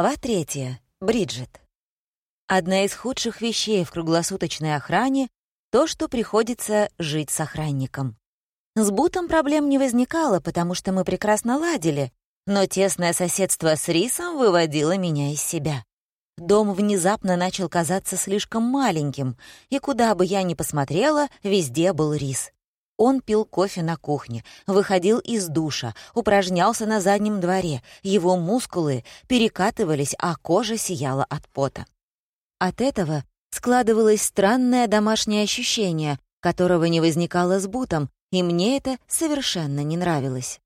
Глава третья. Бриджит. Одна из худших вещей в круглосуточной охране — то, что приходится жить с охранником. С Бутом проблем не возникало, потому что мы прекрасно ладили, но тесное соседство с Рисом выводило меня из себя. Дом внезапно начал казаться слишком маленьким, и куда бы я ни посмотрела, везде был Рис. Он пил кофе на кухне, выходил из душа, упражнялся на заднем дворе, его мускулы перекатывались, а кожа сияла от пота. От этого складывалось странное домашнее ощущение, которого не возникало с Бутом, и мне это совершенно не нравилось.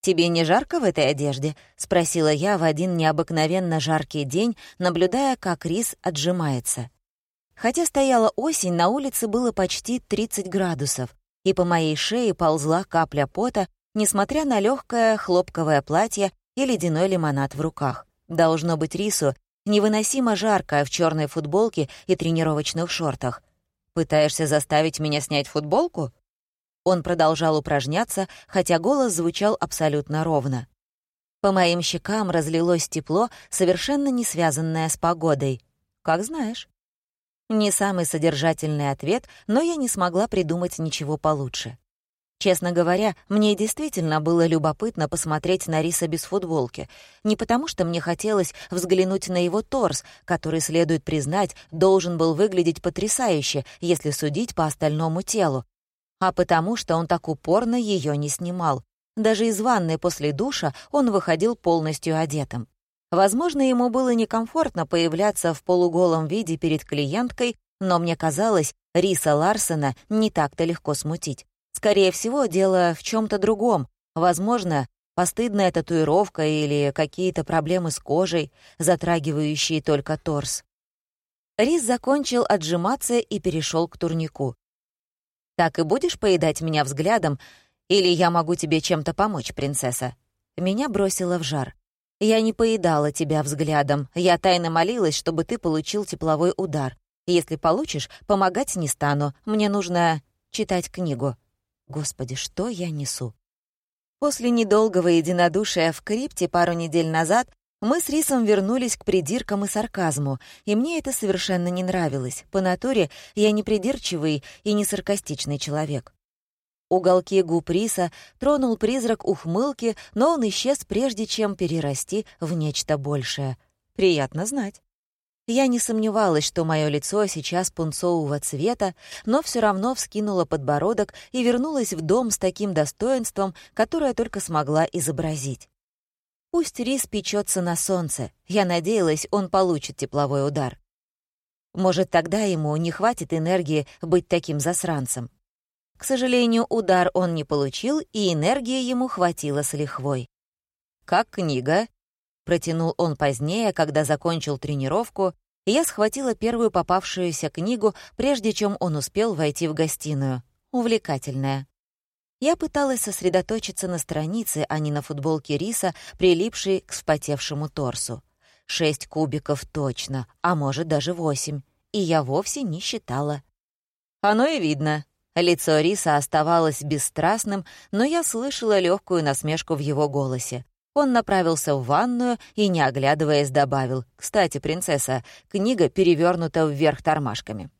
«Тебе не жарко в этой одежде?» — спросила я в один необыкновенно жаркий день, наблюдая, как рис отжимается. Хотя стояла осень, на улице было почти 30 градусов, и по моей шее ползла капля пота, несмотря на легкое хлопковое платье и ледяной лимонад в руках. Должно быть рису невыносимо жарко в черной футболке и тренировочных шортах. «Пытаешься заставить меня снять футболку?» Он продолжал упражняться, хотя голос звучал абсолютно ровно. По моим щекам разлилось тепло, совершенно не связанное с погодой. «Как знаешь». Не самый содержательный ответ, но я не смогла придумать ничего получше. Честно говоря, мне действительно было любопытно посмотреть на Риса без футболки. Не потому, что мне хотелось взглянуть на его торс, который, следует признать, должен был выглядеть потрясающе, если судить по остальному телу, а потому, что он так упорно ее не снимал. Даже из ванной после душа он выходил полностью одетым. Возможно, ему было некомфортно появляться в полуголом виде перед клиенткой, но мне казалось, Риса Ларсена не так-то легко смутить. Скорее всего, дело в чем то другом. Возможно, постыдная татуировка или какие-то проблемы с кожей, затрагивающие только торс. Рис закончил отжиматься и перешел к турнику. «Так и будешь поедать меня взглядом, или я могу тебе чем-то помочь, принцесса?» Меня бросило в жар. Я не поедала тебя взглядом. Я тайно молилась, чтобы ты получил тепловой удар. Если получишь, помогать не стану. Мне нужно читать книгу. Господи, что я несу? После недолгого единодушия в крипте пару недель назад мы с Рисом вернулись к придиркам и сарказму, и мне это совершенно не нравилось. По натуре я не придирчивый и не саркастичный человек. Уголки губ Риса тронул призрак ухмылки, но он исчез, прежде чем перерасти в нечто большее. Приятно знать. Я не сомневалась, что мое лицо сейчас пунцового цвета, но все равно вскинула подбородок и вернулась в дом с таким достоинством, которое только смогла изобразить. Пусть рис печется на солнце. Я надеялась, он получит тепловой удар. Может, тогда ему не хватит энергии быть таким засранцем. К сожалению, удар он не получил, и энергии ему хватило с лихвой. «Как книга?» — протянул он позднее, когда закончил тренировку, и я схватила первую попавшуюся книгу, прежде чем он успел войти в гостиную. Увлекательная. Я пыталась сосредоточиться на странице, а не на футболке риса, прилипшей к вспотевшему торсу. Шесть кубиков точно, а может даже восемь. И я вовсе не считала. «Оно и видно», Лицо Риса оставалось бесстрастным, но я слышала легкую насмешку в его голосе. Он направился в ванную и, не оглядываясь, добавил, «Кстати, принцесса, книга перевернута вверх тормашками».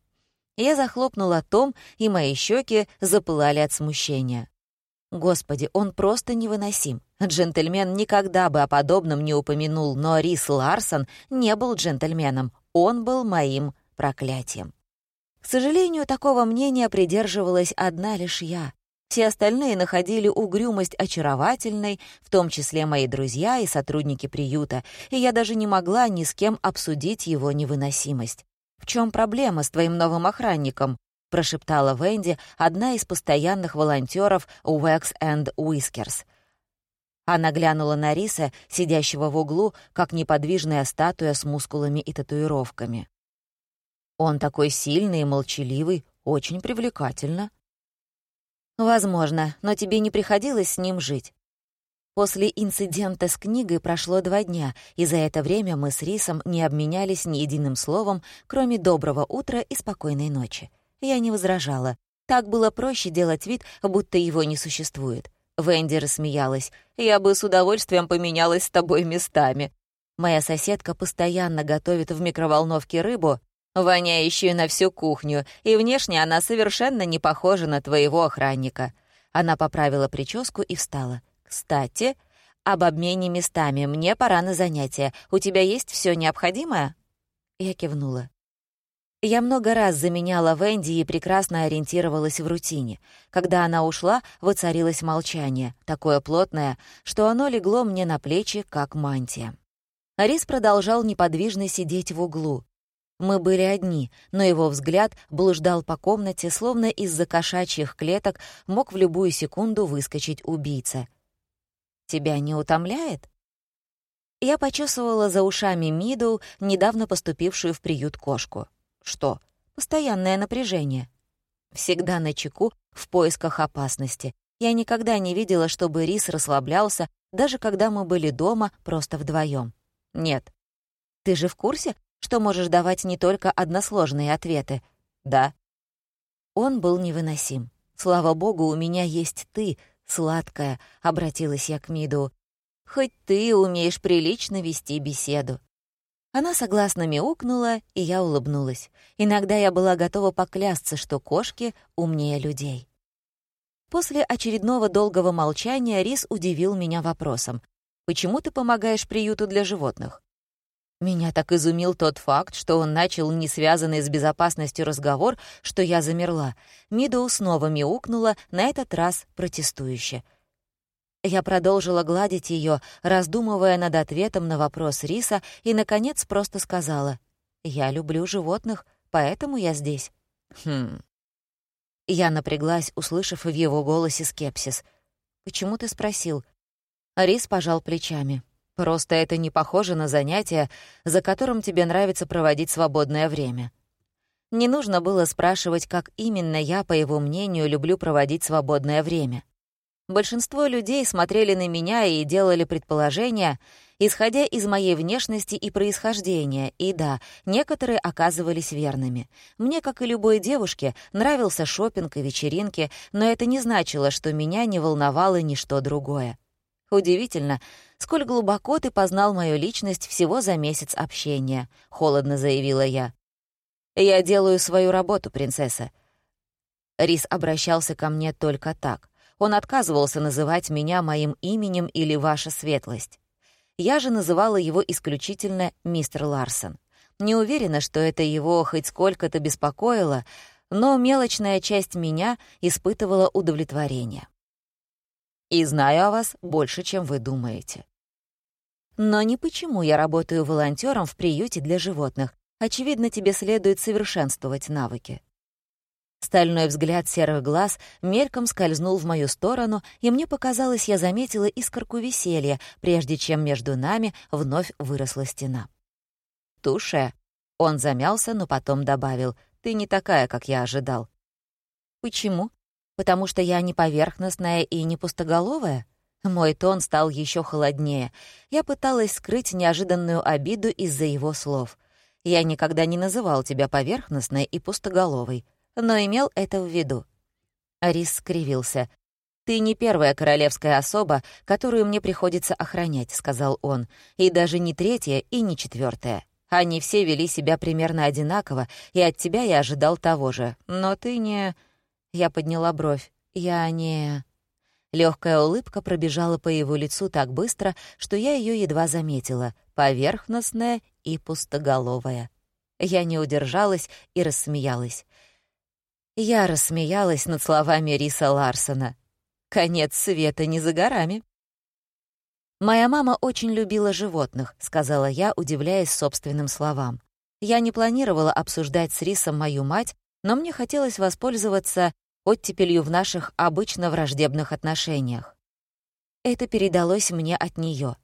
Я захлопнула том, и мои щеки запылали от смущения. Господи, он просто невыносим. Джентльмен никогда бы о подобном не упомянул, но Рис Ларсон не был джентльменом. Он был моим проклятием. К сожалению, такого мнения придерживалась одна лишь я. Все остальные находили угрюмость очаровательной, в том числе мои друзья и сотрудники приюта, и я даже не могла ни с кем обсудить его невыносимость. «В чем проблема с твоим новым охранником?» — прошептала Венди, одна из постоянных волонтеров Wax and Whiskers. Она глянула на Риса, сидящего в углу, как неподвижная статуя с мускулами и татуировками. Он такой сильный и молчаливый, очень привлекательно. Возможно, но тебе не приходилось с ним жить. После инцидента с книгой прошло два дня, и за это время мы с Рисом не обменялись ни единым словом, кроме доброго утра и спокойной ночи. Я не возражала. Так было проще делать вид, будто его не существует. Венди рассмеялась. «Я бы с удовольствием поменялась с тобой местами». Моя соседка постоянно готовит в микроволновке рыбу, воняющую на всю кухню, и внешне она совершенно не похожа на твоего охранника». Она поправила прическу и встала. «Кстати, об обмене местами. Мне пора на занятия. У тебя есть все необходимое?» Я кивнула. Я много раз заменяла Венди и прекрасно ориентировалась в рутине. Когда она ушла, воцарилось молчание, такое плотное, что оно легло мне на плечи, как мантия. Арис продолжал неподвижно сидеть в углу. Мы были одни, но его взгляд блуждал по комнате, словно из-за кошачьих клеток мог в любую секунду выскочить убийца. «Тебя не утомляет?» Я почесывала за ушами Миду, недавно поступившую в приют кошку. Что? Постоянное напряжение. Всегда на чеку, в поисках опасности. Я никогда не видела, чтобы Рис расслаблялся, даже когда мы были дома просто вдвоем. Нет. Ты же в курсе, что можешь давать не только односложные ответы? Да. Он был невыносим. Слава богу, у меня есть ты, сладкая, обратилась я к Миду. Хоть ты умеешь прилично вести беседу. Она согласно мяукнула, и я улыбнулась. Иногда я была готова поклясться, что кошки умнее людей. После очередного долгого молчания Рис удивил меня вопросом. «Почему ты помогаешь приюту для животных?» Меня так изумил тот факт, что он начал не связанный с безопасностью разговор, что я замерла. Мидоу снова мяукнула, на этот раз протестующе — я продолжила гладить ее, раздумывая над ответом на вопрос Риса, и, наконец, просто сказала, «Я люблю животных, поэтому я здесь». «Хм...» Я напряглась, услышав в его голосе скепсис. «Почему ты спросил?» Рис пожал плечами. «Просто это не похоже на занятие, за которым тебе нравится проводить свободное время». Не нужно было спрашивать, как именно я, по его мнению, люблю проводить свободное время. Большинство людей смотрели на меня и делали предположения, исходя из моей внешности и происхождения, и да, некоторые оказывались верными. Мне, как и любой девушке, нравился шопинг и вечеринки, но это не значило, что меня не волновало ничто другое. Удивительно, сколь глубоко ты познал мою личность всего за месяц общения, холодно заявила я. Я делаю свою работу, принцесса. Рис обращался ко мне только так. Он отказывался называть меня моим именем или «Ваша светлость». Я же называла его исключительно «Мистер Ларсон». Не уверена, что это его хоть сколько-то беспокоило, но мелочная часть меня испытывала удовлетворение. И знаю о вас больше, чем вы думаете. Но не почему я работаю волонтером в приюте для животных. Очевидно, тебе следует совершенствовать навыки. Стальной взгляд серых глаз мельком скользнул в мою сторону, и мне показалось, я заметила искорку веселья, прежде чем между нами вновь выросла стена. «Туше!» Он замялся, но потом добавил, «Ты не такая, как я ожидал». «Почему? Потому что я не поверхностная и не пустоголовая?» Мой тон стал еще холоднее. Я пыталась скрыть неожиданную обиду из-за его слов. «Я никогда не называл тебя поверхностной и пустоголовой но имел это в виду. Арис скривился. «Ты не первая королевская особа, которую мне приходится охранять», — сказал он, «и даже не третья и не четвертая. Они все вели себя примерно одинаково, и от тебя я ожидал того же. Но ты не...» Я подняла бровь. «Я не...» Легкая улыбка пробежала по его лицу так быстро, что я ее едва заметила, поверхностная и пустоголовая. Я не удержалась и рассмеялась. Я рассмеялась над словами Риса Ларсона. «Конец света не за горами». «Моя мама очень любила животных», — сказала я, удивляясь собственным словам. Я не планировала обсуждать с Рисом мою мать, но мне хотелось воспользоваться оттепелью в наших обычно враждебных отношениях. Это передалось мне от нее.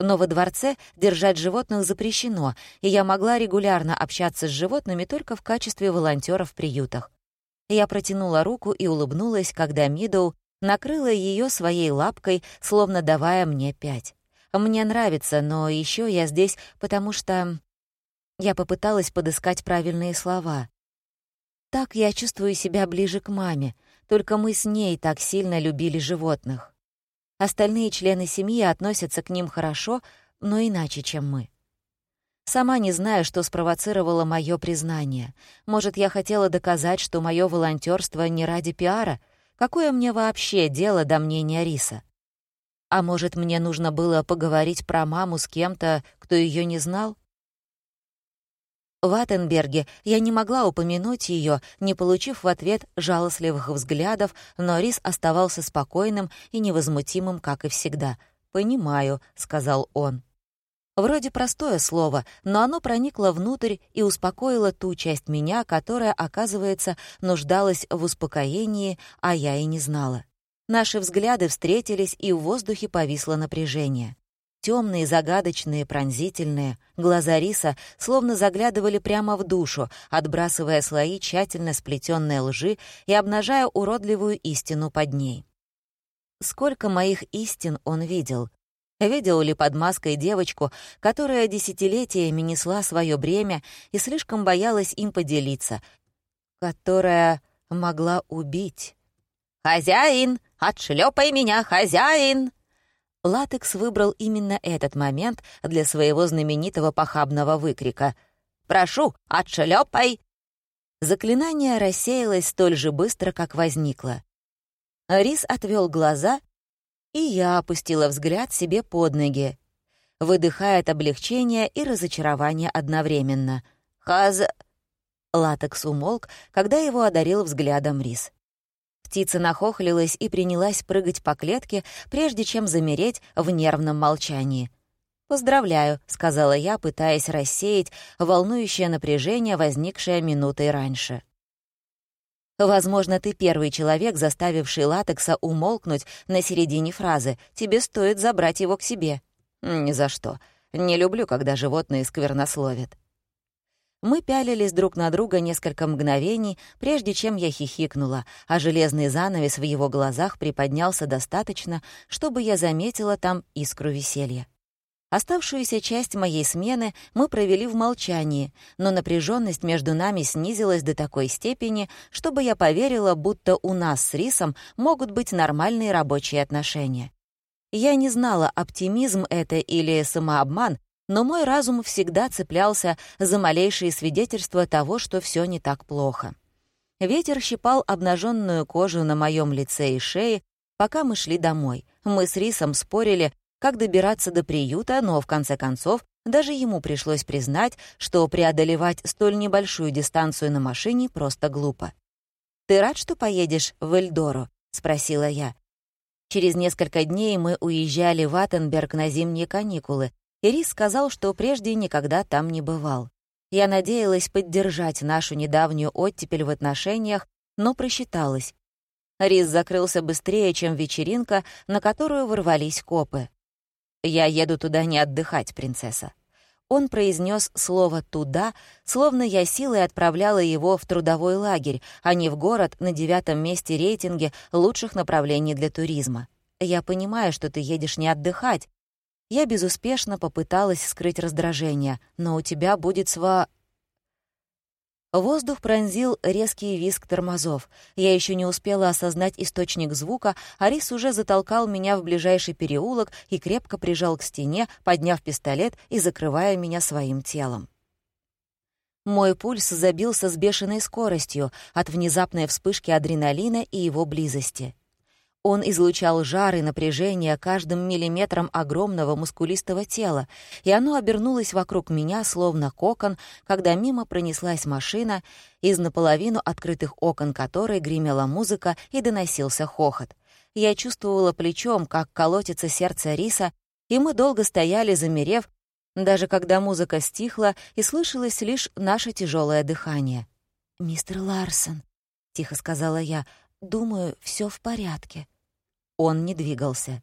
Но во дворце держать животных запрещено, и я могла регулярно общаться с животными только в качестве волонтера в приютах. Я протянула руку и улыбнулась, когда Мидоу накрыла ее своей лапкой, словно давая мне пять. Мне нравится, но еще я здесь, потому что... Я попыталась подыскать правильные слова. Так я чувствую себя ближе к маме, только мы с ней так сильно любили животных. Остальные члены семьи относятся к ним хорошо, но иначе, чем мы. Сама не знаю, что спровоцировало мое признание. Может, я хотела доказать, что мое волонтерство не ради пиара? Какое мне вообще дело до мнения Риса? А может, мне нужно было поговорить про маму с кем-то, кто ее не знал? В Аттенберге я не могла упомянуть ее, не получив в ответ жалостливых взглядов, но Рис оставался спокойным и невозмутимым, как и всегда. «Понимаю», — сказал он. Вроде простое слово, но оно проникло внутрь и успокоило ту часть меня, которая, оказывается, нуждалась в успокоении, а я и не знала. Наши взгляды встретились, и в воздухе повисло напряжение. Темные, загадочные, пронзительные. Глаза Риса словно заглядывали прямо в душу, отбрасывая слои тщательно сплетенной лжи и обнажая уродливую истину под ней. Сколько моих истин он видел, Видел ли под маской девочку, которая десятилетиями несла свое бремя и слишком боялась им поделиться, которая могла убить? «Хозяин! Отшлепай меня, хозяин!» Латекс выбрал именно этот момент для своего знаменитого похабного выкрика. «Прошу, отшлепай!» Заклинание рассеялось столь же быстро, как возникло. Рис отвел глаза и я опустила взгляд себе под ноги, выдыхая от облегчения и разочарования одновременно. «Хаз...» Латекс умолк, когда его одарил взглядом рис. Птица нахохлилась и принялась прыгать по клетке, прежде чем замереть в нервном молчании. «Поздравляю», — сказала я, пытаясь рассеять волнующее напряжение, возникшее минутой раньше. Возможно, ты первый человек, заставивший латекса умолкнуть на середине фразы. Тебе стоит забрать его к себе. Ни за что. Не люблю, когда животные сквернословят. Мы пялились друг на друга несколько мгновений, прежде чем я хихикнула, а железный занавес в его глазах приподнялся достаточно, чтобы я заметила там искру веселья. Оставшуюся часть моей смены мы провели в молчании, но напряженность между нами снизилась до такой степени, чтобы я поверила, будто у нас с Рисом могут быть нормальные рабочие отношения. Я не знала, оптимизм это или самообман, но мой разум всегда цеплялся за малейшие свидетельства того, что все не так плохо. Ветер щипал обнаженную кожу на моем лице и шее, пока мы шли домой. Мы с Рисом спорили, как добираться до приюта, но, в конце концов, даже ему пришлось признать, что преодолевать столь небольшую дистанцию на машине просто глупо. «Ты рад, что поедешь в Эльдору?» — спросила я. Через несколько дней мы уезжали в Аттенберг на зимние каникулы, и Рис сказал, что прежде никогда там не бывал. Я надеялась поддержать нашу недавнюю оттепель в отношениях, но просчиталась. Рис закрылся быстрее, чем вечеринка, на которую ворвались копы. «Я еду туда не отдыхать, принцесса». Он произнес слово «туда», словно я силой отправляла его в трудовой лагерь, а не в город на девятом месте рейтинге лучших направлений для туризма. «Я понимаю, что ты едешь не отдыхать». Я безуспешно попыталась скрыть раздражение, но у тебя будет сва... Воздух пронзил резкий визг тормозов. Я еще не успела осознать источник звука, а Рис уже затолкал меня в ближайший переулок и крепко прижал к стене, подняв пистолет и закрывая меня своим телом. Мой пульс забился с бешеной скоростью от внезапной вспышки адреналина и его близости. Он излучал жар и напряжение каждым миллиметром огромного мускулистого тела, и оно обернулось вокруг меня, словно кокон, когда мимо пронеслась машина, из наполовину открытых окон которой гремела музыка и доносился хохот. Я чувствовала плечом, как колотится сердце риса, и мы долго стояли, замерев, даже когда музыка стихла и слышалось лишь наше тяжелое дыхание. «Мистер Ларсон», — тихо сказала я, — «думаю, все в порядке». Он не двигался.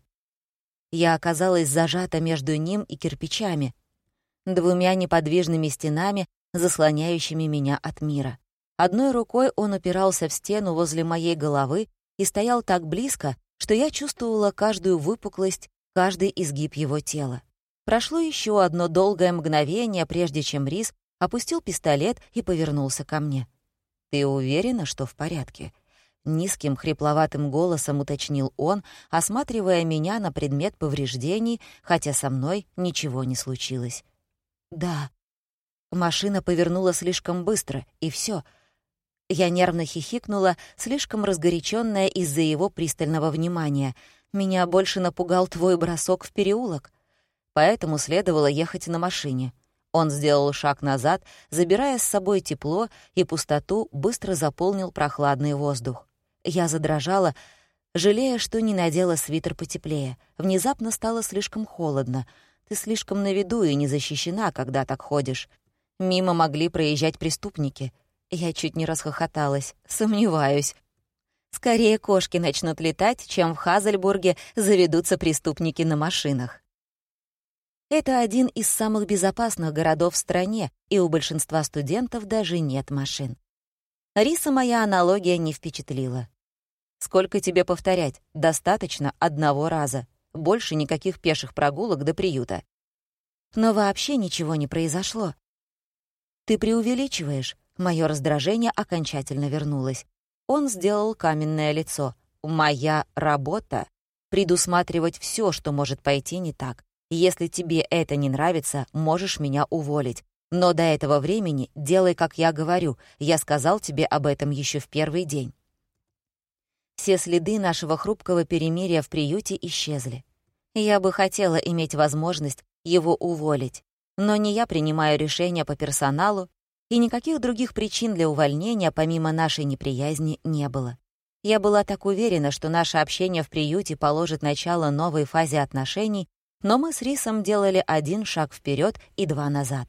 Я оказалась зажата между ним и кирпичами, двумя неподвижными стенами, заслоняющими меня от мира. Одной рукой он упирался в стену возле моей головы и стоял так близко, что я чувствовала каждую выпуклость, каждый изгиб его тела. Прошло еще одно долгое мгновение, прежде чем Рис опустил пистолет и повернулся ко мне. «Ты уверена, что в порядке?» Низким, хрипловатым голосом уточнил он, осматривая меня на предмет повреждений, хотя со мной ничего не случилось. «Да», Машина повернула слишком быстро, и все. Я нервно хихикнула, слишком разгоряченная из-за его пристального внимания. Меня больше напугал твой бросок в переулок. Поэтому следовало ехать на машине. Он сделал шаг назад, забирая с собой тепло, и пустоту быстро заполнил прохладный воздух. Я задрожала, жалея, что не надела свитер потеплее. Внезапно стало слишком холодно. Ты слишком на виду и не защищена, когда так ходишь. Мимо могли проезжать преступники. Я чуть не расхохоталась. Сомневаюсь. Скорее кошки начнут летать, чем в Хазельбурге заведутся преступники на машинах. Это один из самых безопасных городов в стране, и у большинства студентов даже нет машин. Риса моя аналогия не впечатлила. Сколько тебе повторять? Достаточно одного раза. Больше никаких пеших прогулок до приюта. Но вообще ничего не произошло. «Ты преувеличиваешь». Моё раздражение окончательно вернулось. Он сделал каменное лицо. «Моя работа — предусматривать всё, что может пойти не так. Если тебе это не нравится, можешь меня уволить. Но до этого времени делай, как я говорю. Я сказал тебе об этом ещё в первый день». Все следы нашего хрупкого перемирия в приюте исчезли. Я бы хотела иметь возможность его уволить, но не я принимаю решения по персоналу, и никаких других причин для увольнения помимо нашей неприязни не было. Я была так уверена, что наше общение в приюте положит начало новой фазе отношений, но мы с Рисом делали один шаг вперед и два назад.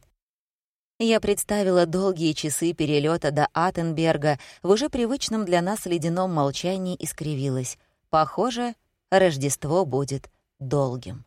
Я представила долгие часы перелета до Аттенберга в уже привычном для нас ледяном молчании и скривилась. Похоже, Рождество будет долгим.